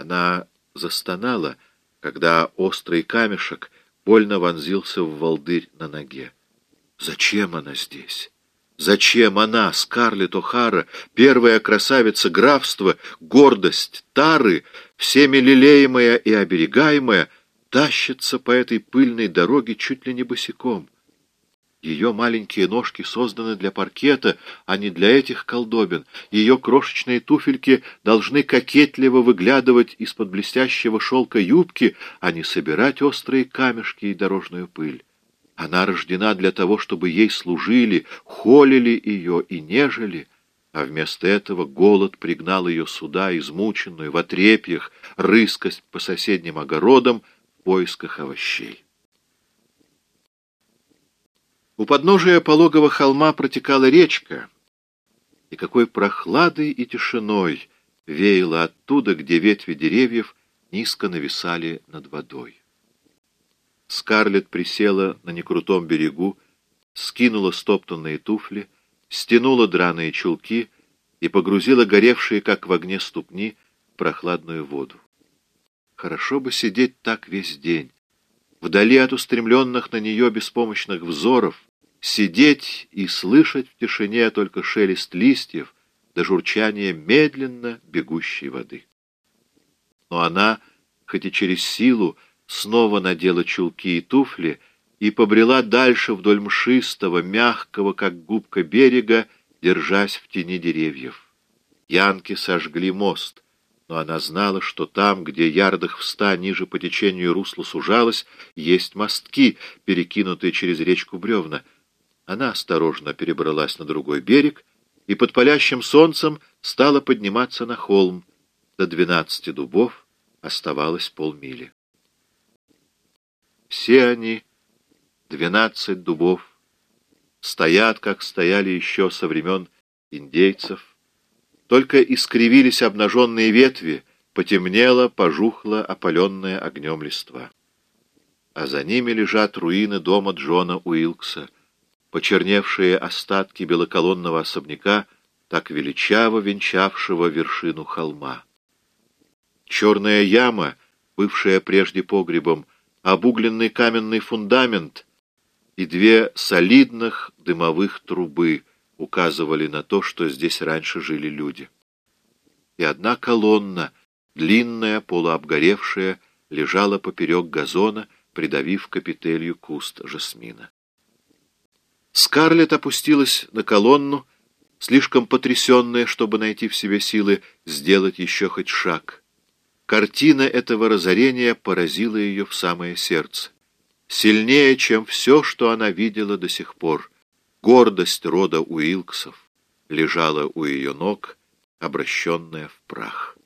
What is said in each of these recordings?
Она застонала, когда острый камешек больно вонзился в волдырь на ноге. Зачем она здесь? Зачем она, Скарлетт О'Хара, первая красавица графства, гордость Тары, всеми лелеемая и оберегаемая, тащится по этой пыльной дороге чуть ли не босиком? Ее маленькие ножки созданы для паркета, а не для этих колдобин. Ее крошечные туфельки должны кокетливо выглядывать из-под блестящего шелка юбки, а не собирать острые камешки и дорожную пыль. Она рождена для того, чтобы ей служили, холили ее и нежели, а вместо этого голод пригнал ее сюда, измученную, в отрепьях, рыскость по соседним огородам в поисках овощей. У подножия пологого холма протекала речка, и какой прохладой и тишиной веяло оттуда, где ветви деревьев низко нависали над водой. Скарлетт присела на некрутом берегу, скинула стоптанные туфли, стянула драные чулки и погрузила горевшие, как в огне ступни, прохладную воду. Хорошо бы сидеть так весь день, вдали от устремленных на нее беспомощных взоров, сидеть и слышать в тишине только шелест листьев до журчания медленно бегущей воды. Но она, хоть и через силу, снова надела чулки и туфли и побрела дальше вдоль мшистого, мягкого, как губка берега, держась в тени деревьев. Янки сожгли мост, но она знала, что там, где ярдах в ста ниже по течению русла сужалась, есть мостки, перекинутые через речку бревна — она осторожно перебралась на другой берег и под палящим солнцем стала подниматься на холм. До двенадцати дубов оставалось полмили. Все они, двенадцать дубов, стоят, как стояли еще со времен индейцев, только искривились обнаженные ветви, потемнело, пожухло, опаленное огнем листва. А за ними лежат руины дома Джона Уилкса — почерневшие остатки белоколонного особняка, так величаво венчавшего вершину холма. Черная яма, бывшая прежде погребом, обугленный каменный фундамент и две солидных дымовых трубы указывали на то, что здесь раньше жили люди. И одна колонна, длинная, полуобгоревшая, лежала поперек газона, придавив капителью куст жасмина. Скарлетт опустилась на колонну, слишком потрясенная, чтобы найти в себе силы сделать еще хоть шаг. Картина этого разорения поразила ее в самое сердце. Сильнее, чем все, что она видела до сих пор. Гордость рода Уилксов лежала у ее ног, обращенная в прах.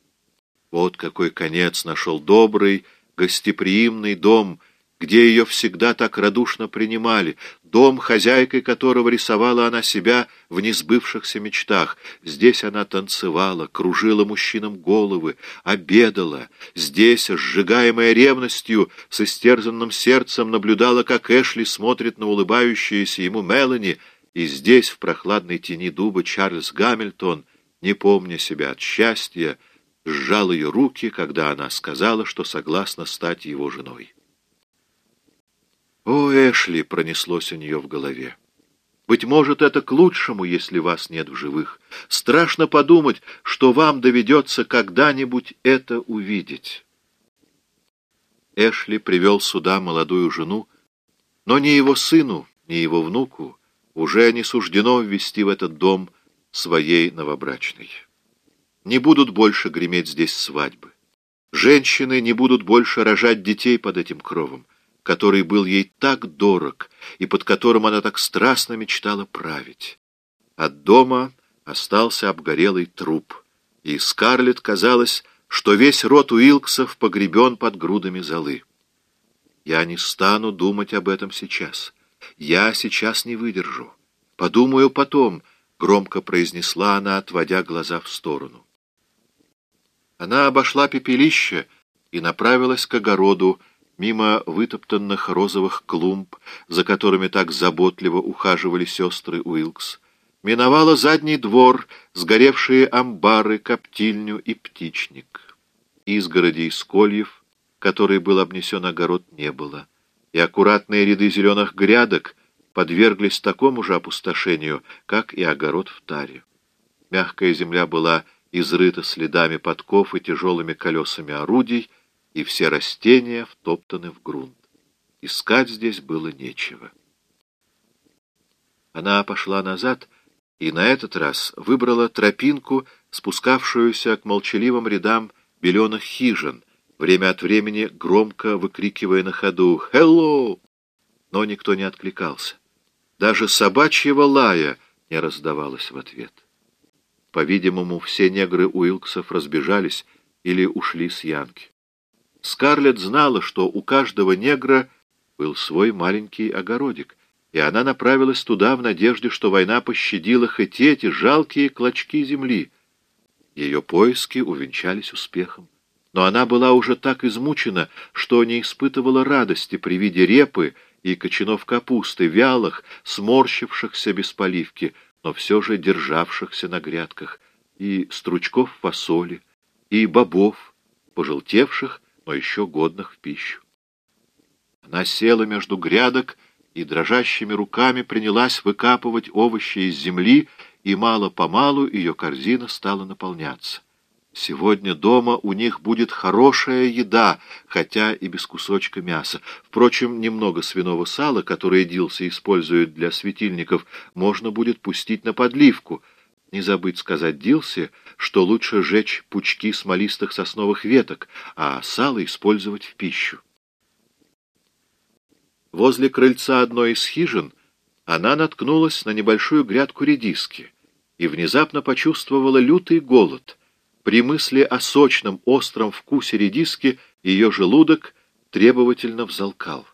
Вот какой конец нашел добрый, гостеприимный дом — где ее всегда так радушно принимали, дом, хозяйкой которого рисовала она себя в несбывшихся мечтах. Здесь она танцевала, кружила мужчинам головы, обедала. Здесь, сжигаемая ревностью, с истерзанным сердцем наблюдала, как Эшли смотрит на улыбающуюся ему Мелани, и здесь, в прохладной тени дуба, Чарльз Гамильтон, не помня себя от счастья, сжал ее руки, когда она сказала, что согласна стать его женой. «О, Эшли!» — пронеслось у нее в голове. «Быть может, это к лучшему, если вас нет в живых. Страшно подумать, что вам доведется когда-нибудь это увидеть». Эшли привел сюда молодую жену, но ни его сыну, ни его внуку уже не суждено ввести в этот дом своей новобрачной. Не будут больше греметь здесь свадьбы. Женщины не будут больше рожать детей под этим кровом который был ей так дорог и под которым она так страстно мечтала править. От дома остался обгорелый труп, и Скарлетт казалось, что весь род Уилксов погребен под грудами золы. Я не стану думать об этом сейчас. Я сейчас не выдержу. Подумаю потом, — громко произнесла она, отводя глаза в сторону. Она обошла пепелище и направилась к огороду, мимо вытоптанных розовых клумб, за которыми так заботливо ухаживали сестры Уилкс, миновала задний двор, сгоревшие амбары, коптильню и птичник. изгороди из кольев, которой был обнесен огород, не было, и аккуратные ряды зеленых грядок подверглись такому же опустошению, как и огород в таре. Мягкая земля была изрыта следами подков и тяжелыми колесами орудий, и все растения втоптаны в грунт. Искать здесь было нечего. Она пошла назад и на этот раз выбрала тропинку, спускавшуюся к молчаливым рядам беленых хижин, время от времени громко выкрикивая на ходу «Хелло!», но никто не откликался. Даже собачьего лая не раздавалось в ответ. По-видимому, все негры Уилксов разбежались или ушли с Янки. Скарлетт знала, что у каждого негра был свой маленький огородик, и она направилась туда в надежде, что война пощадила хоть эти жалкие клочки земли. Ее поиски увенчались успехом. Но она была уже так измучена, что не испытывала радости при виде репы и кочанов капусты, вялых, сморщившихся без поливки, но все же державшихся на грядках, и стручков фасоли, и бобов, пожелтевших но еще годных в пищу. Она села между грядок и дрожащими руками принялась выкапывать овощи из земли, и мало-помалу ее корзина стала наполняться. Сегодня дома у них будет хорошая еда, хотя и без кусочка мяса. Впрочем, немного свиного сала, которое Дилси использует для светильников, можно будет пустить на подливку — не забыть сказать Дилсе, что лучше жечь пучки смолистых сосновых веток, а сало использовать в пищу. Возле крыльца одной из хижин она наткнулась на небольшую грядку редиски и внезапно почувствовала лютый голод. При мысли о сочном, остром вкусе редиски ее желудок требовательно взалкал.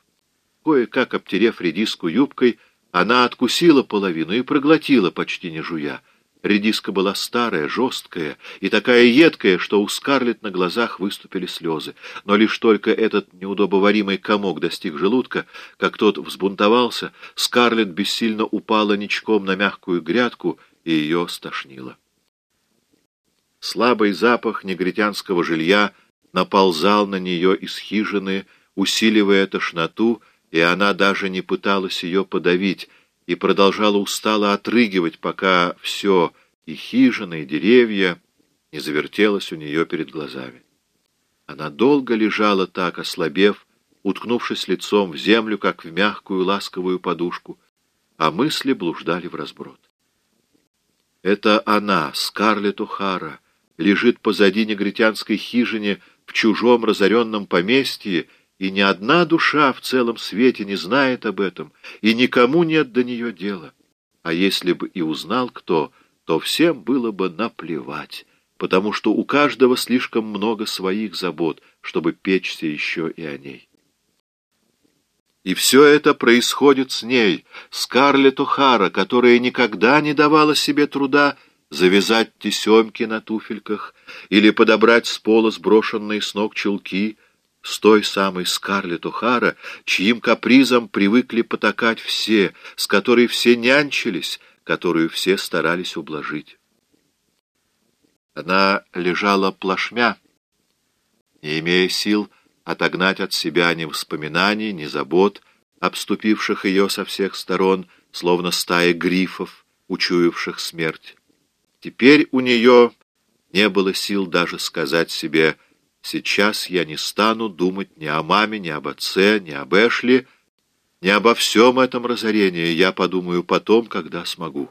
Кое-как обтерев редиску юбкой, она откусила половину и проглотила, почти не жуя. Редиска была старая, жесткая и такая едкая, что у Скарлетт на глазах выступили слезы. Но лишь только этот неудобоваримый комок достиг желудка, как тот взбунтовался, Скарлетт бессильно упала ничком на мягкую грядку, и ее стошнило. Слабый запах негритянского жилья наползал на нее из хижины, усиливая тошноту, и она даже не пыталась ее подавить, и продолжала устало отрыгивать, пока все, и хижины, и деревья, не завертелось у нее перед глазами. Она долго лежала так, ослабев, уткнувшись лицом в землю, как в мягкую ласковую подушку, а мысли блуждали в разброд. Это она, Скарлетт Ухара, лежит позади негритянской хижине в чужом разоренном поместье, и ни одна душа в целом свете не знает об этом, и никому нет до нее дела. А если бы и узнал кто, то всем было бы наплевать, потому что у каждого слишком много своих забот, чтобы печься еще и о ней. И все это происходит с ней, Скарлетт О'Хара, которая никогда не давала себе труда завязать тесемки на туфельках или подобрать с пола сброшенные с ног чулки — с той самой Скарлетт О'Хара, чьим капризом привыкли потакать все, с которой все нянчились, которую все старались ублажить. Она лежала плашмя, не имея сил отогнать от себя ни воспоминаний, ни забот, обступивших ее со всех сторон, словно стая грифов, учуявших смерть. Теперь у нее не было сил даже сказать себе — Сейчас я не стану думать ни о маме, ни об отце, ни об Эшли, ни обо всем этом разорении. Я подумаю потом, когда смогу.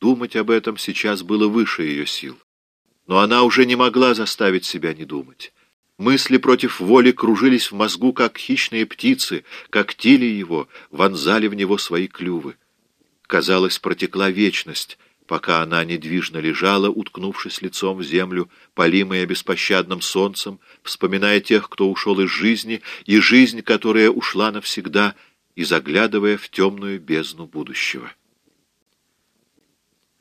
Думать об этом сейчас было выше ее сил. Но она уже не могла заставить себя не думать. Мысли против воли кружились в мозгу, как хищные птицы, когтили его, вонзали в него свои клювы. Казалось, протекла вечность — пока она недвижно лежала, уткнувшись лицом в землю, полимая беспощадным солнцем, вспоминая тех, кто ушел из жизни, и жизнь, которая ушла навсегда, и заглядывая в темную бездну будущего.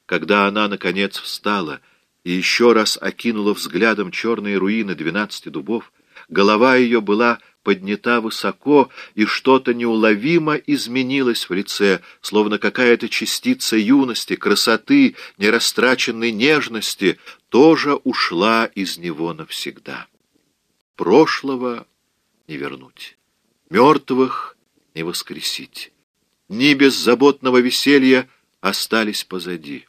Когда она, наконец, встала и еще раз окинула взглядом черные руины двенадцати дубов, голова ее была поднята высоко, и что-то неуловимо изменилось в лице, словно какая-то частица юности, красоты, нерастраченной нежности тоже ушла из него навсегда. Прошлого не вернуть, мертвых не воскресить. Дни беззаботного веселья остались позади.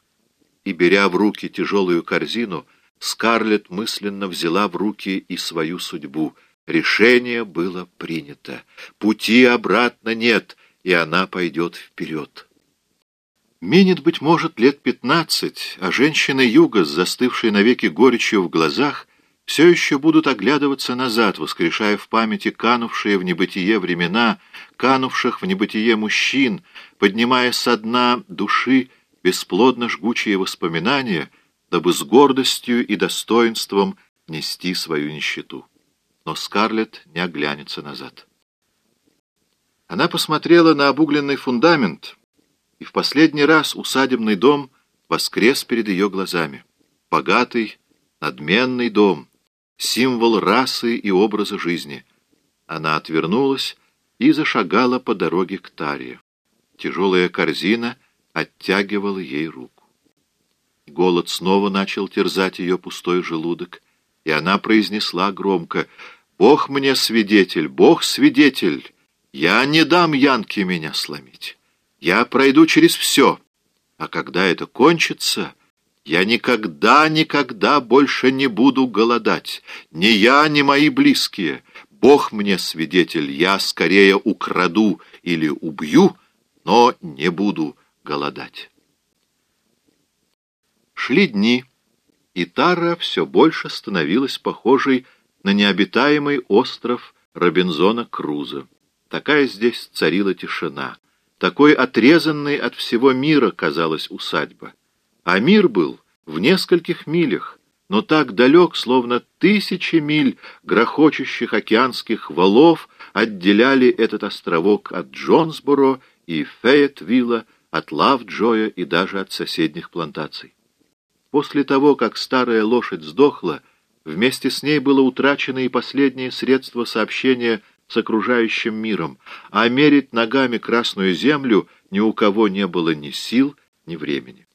И, беря в руки тяжелую корзину, Скарлетт мысленно взяла в руки и свою судьбу. Решение было принято. Пути обратно нет, и она пойдет вперед. Минет, быть может, лет пятнадцать, а женщины юга, с застывшей навеки горечью в глазах, все еще будут оглядываться назад, воскрешая в памяти канувшие в небытие времена, канувших в небытие мужчин, поднимая со дна души бесплодно жгучие воспоминания, дабы с гордостью и достоинством нести свою нищету. Но Скарлетт не оглянется назад. Она посмотрела на обугленный фундамент, и в последний раз усадебный дом воскрес перед ее глазами. Богатый, надменный дом, символ расы и образа жизни. Она отвернулась и зашагала по дороге к Таре. Тяжелая корзина оттягивала ей руку. Голод снова начал терзать ее пустой желудок, и она произнесла громко «Бог мне свидетель, Бог свидетель, я не дам Янке меня сломить. Я пройду через все, а когда это кончится...» Я никогда, никогда больше не буду голодать. Ни я, ни мои близкие. Бог мне свидетель, я скорее украду или убью, но не буду голодать. Шли дни, и Тара все больше становилась похожей на необитаемый остров Робинзона Круза. Такая здесь царила тишина. Такой отрезанной от всего мира казалась усадьба. А мир был в нескольких милях, но так далек, словно тысячи миль грохочущих океанских валов отделяли этот островок от Джонсборо и Фейетвилла, от Лавджоя и даже от соседних плантаций. После того, как старая лошадь сдохла, вместе с ней было утрачено и последнее средство сообщения с окружающим миром, а мерить ногами Красную Землю ни у кого не было ни сил, ни времени.